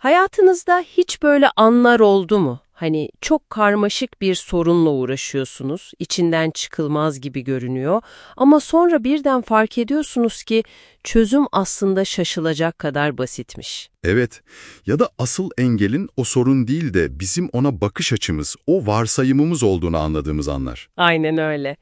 Hayatınızda hiç böyle anlar oldu mu? Hani çok karmaşık bir sorunla uğraşıyorsunuz, içinden çıkılmaz gibi görünüyor ama sonra birden fark ediyorsunuz ki çözüm aslında şaşılacak kadar basitmiş. Evet ya da asıl engelin o sorun değil de bizim ona bakış açımız, o varsayımımız olduğunu anladığımız anlar. Aynen öyle.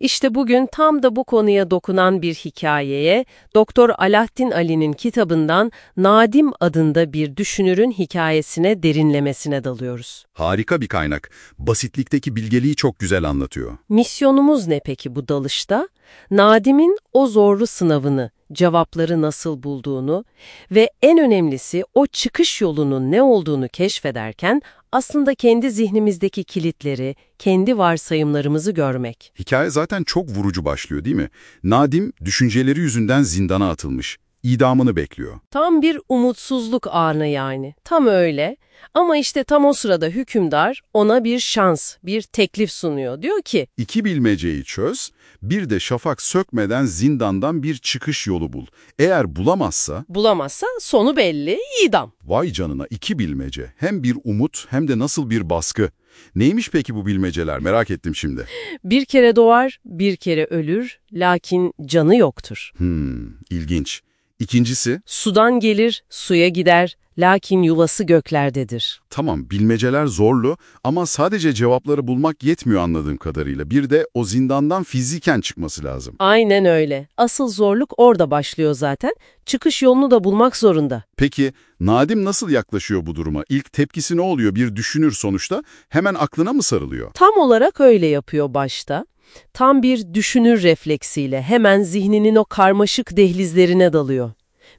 İşte bugün tam da bu konuya dokunan bir hikayeye Doktor Alaaddin Ali'nin kitabından Nadim adında bir düşünürün hikayesine derinlemesine dalıyoruz. Harika bir kaynak. Basitlikteki bilgeliği çok güzel anlatıyor. Misyonumuz ne peki bu dalışta? Nadim'in o zorlu sınavını, cevapları nasıl bulduğunu ve en önemlisi o çıkış yolunun ne olduğunu keşfederken aslında kendi zihnimizdeki kilitleri, kendi varsayımlarımızı görmek. Hikaye zaten çok vurucu başlıyor değil mi? Nadim düşünceleri yüzünden zindana atılmış. İdamını bekliyor. Tam bir umutsuzluk anı yani. Tam öyle. Ama işte tam o sırada hükümdar ona bir şans, bir teklif sunuyor. Diyor ki, İki bilmeceyi çöz, bir de şafak sökmeden zindandan bir çıkış yolu bul. Eğer bulamazsa, bulamazsa sonu belli, idam. vay canına iki bilmece. Hem bir umut hem de nasıl bir baskı. Neymiş peki bu bilmeceler merak ettim şimdi. Bir kere doğar, bir kere ölür, lakin canı yoktur. Hmm, ilginç. İkincisi, Sudan gelir, suya gider, lakin yuvası göklerdedir. tamam bilmeceler zorlu ama sadece cevapları bulmak yetmiyor anladığım kadarıyla. Bir de o zindandan fiziken çıkması lazım. Aynen öyle. Asıl zorluk orada başlıyor zaten. Çıkış yolunu da bulmak zorunda. Peki Nadim nasıl yaklaşıyor bu duruma? İlk tepkisi ne oluyor? Bir düşünür sonuçta. Hemen aklına mı sarılıyor? Tam olarak öyle yapıyor başta. Tam bir düşünür refleksiyle hemen zihninin o karmaşık dehlizlerine dalıyor.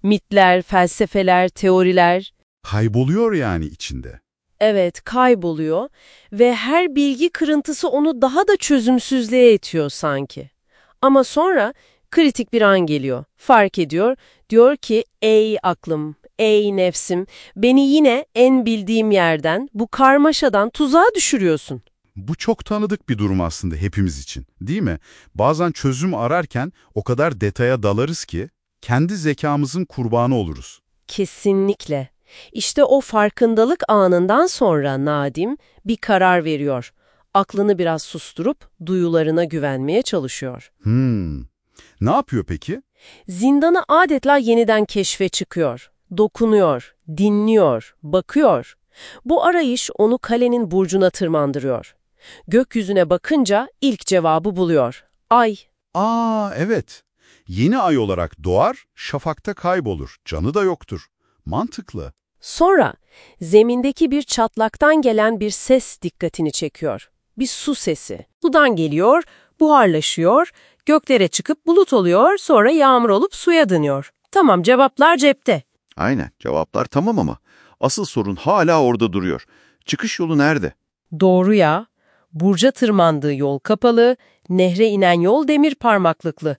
Mitler, felsefeler, teoriler, Kayboluyor yani içinde. evet kayboluyor ve her bilgi kırıntısı onu daha da çözümsüzlüğe itiyor sanki. Ama sonra kritik bir an geliyor. Fark ediyor, diyor ki ey aklım, ey nefsim beni yine en bildiğim yerden, bu karmaşadan tuzağa düşürüyorsun. Bu çok tanıdık bir durum aslında hepimiz için, değil mi? Bazen çözüm ararken o kadar detaya dalarız ki kendi zekamızın kurbanı oluruz. Kesinlikle. İşte o farkındalık anından sonra Nadim bir karar veriyor. Aklını biraz susturup duyularına güvenmeye çalışıyor. Hmm. Ne yapıyor peki? Zindanı adeta yeniden keşfe çıkıyor. Dokunuyor, dinliyor, bakıyor. Bu arayış onu kalenin burcuna tırmandırıyor. Gökyüzüne bakınca ilk cevabı buluyor. Ay. Aa evet. Yeni ay olarak doğar, şafakta kaybolur. Canı da yoktur. Mantıklı. Sonra zemindeki bir çatlaktan gelen bir ses dikkatini çekiyor. Bir su sesi. Sudan geliyor, buharlaşıyor, göklere çıkıp bulut oluyor, sonra yağmur olup suya dönüyor. Tamam cevaplar cepte. Aynen cevaplar tamam ama asıl sorun hala orada duruyor. Çıkış yolu nerede? Doğru ya. Burca tırmandığı yol kapalı, nehre inen yol demir parmaklıklı.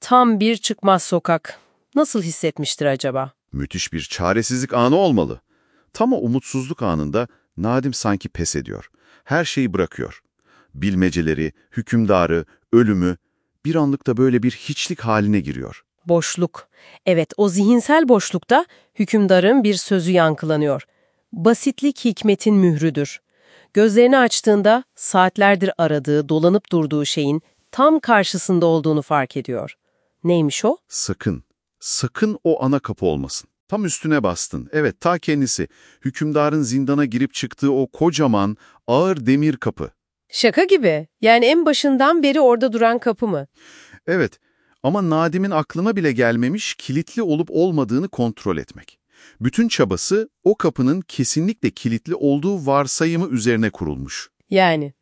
Tam bir çıkmaz sokak. Nasıl hissetmiştir acaba? Müthiş bir çaresizlik anı olmalı. Tam o umutsuzluk anında Nadim sanki pes ediyor. Her şeyi bırakıyor. Bilmeceleri, hükümdarı, ölümü bir anlıkta böyle bir hiçlik haline giriyor. Boşluk. Evet, o zihinsel boşlukta hükümdarın bir sözü yankılanıyor. Basitlik hikmetin mührüdür. Gözlerini açtığında saatlerdir aradığı, dolanıp durduğu şeyin tam karşısında olduğunu fark ediyor. Neymiş o? Sakın, sakın o ana kapı olmasın. Tam üstüne bastın. Evet, ta kendisi. Hükümdarın zindana girip çıktığı o kocaman, ağır demir kapı. Şaka gibi. Yani en başından beri orada duran kapı mı? Evet, ama Nadim'in aklına bile gelmemiş kilitli olup olmadığını kontrol etmek. Bütün çabası o kapının kesinlikle kilitli olduğu varsayımı üzerine kurulmuş. Yani.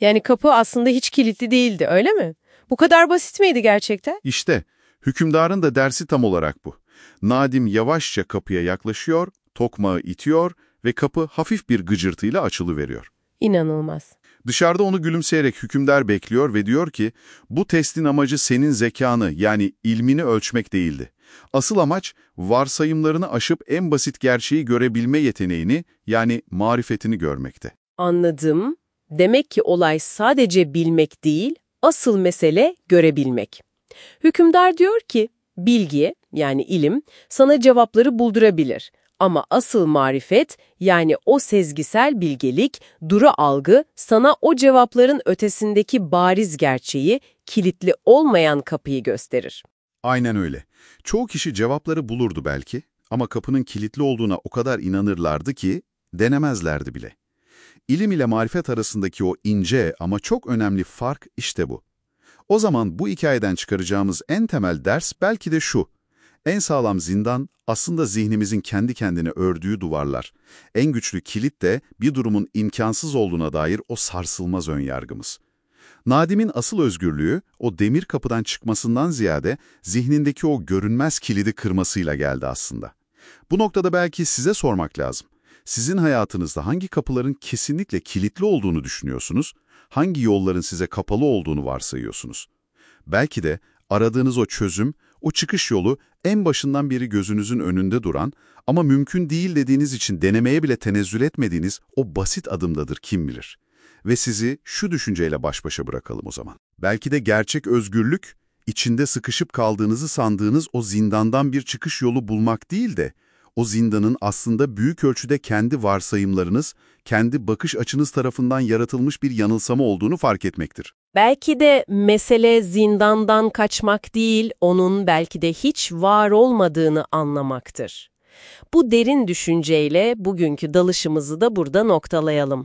Yani kapı aslında hiç kilitli değildi, öyle mi? Bu kadar basit miydi gerçekten? İşte, hükümdarın da dersi tam olarak bu. Nadim yavaşça kapıya yaklaşıyor, tokmağı itiyor ve kapı hafif bir gıcırtıyla açılıveriyor. İnanılmaz. Dışarıda onu gülümseyerek hükümdar bekliyor ve diyor ki, bu testin amacı senin zekanı yani ilmini ölçmek değildi. Asıl amaç varsayımlarını aşıp en basit gerçeği görebilme yeteneğini yani marifetini görmekte. Anladım. Demek ki olay sadece bilmek değil, asıl mesele görebilmek. Hükümdar diyor ki, bilgi yani ilim sana cevapları buldurabilir. Ama asıl marifet yani o sezgisel bilgelik, duru algı sana o cevapların ötesindeki bariz gerçeği, kilitli olmayan kapıyı gösterir. Aynen öyle. Çoğu kişi cevapları bulurdu belki ama kapının kilitli olduğuna o kadar inanırlardı ki denemezlerdi bile. İlim ile marifet arasındaki o ince ama çok önemli fark işte bu. O zaman bu hikayeden çıkaracağımız en temel ders belki de şu. En sağlam zindan aslında zihnimizin kendi kendine ördüğü duvarlar. En güçlü kilit de bir durumun imkansız olduğuna dair o sarsılmaz önyargımız. Nadim'in asıl özgürlüğü o demir kapıdan çıkmasından ziyade zihnindeki o görünmez kilidi kırmasıyla geldi aslında. Bu noktada belki size sormak lazım. Sizin hayatınızda hangi kapıların kesinlikle kilitli olduğunu düşünüyorsunuz, hangi yolların size kapalı olduğunu varsayıyorsunuz? Belki de aradığınız o çözüm, o çıkış yolu en başından beri gözünüzün önünde duran ama mümkün değil dediğiniz için denemeye bile tenezzül etmediğiniz o basit adımdadır kim bilir. Ve sizi şu düşünceyle baş başa bırakalım o zaman. Belki de gerçek özgürlük, içinde sıkışıp kaldığınızı sandığınız o zindandan bir çıkış yolu bulmak değil de, o zindanın aslında büyük ölçüde kendi varsayımlarınız, kendi bakış açınız tarafından yaratılmış bir yanılsama olduğunu fark etmektir. Belki de mesele zindandan kaçmak değil, onun belki de hiç var olmadığını anlamaktır. Bu derin düşünceyle bugünkü dalışımızı da burada noktalayalım.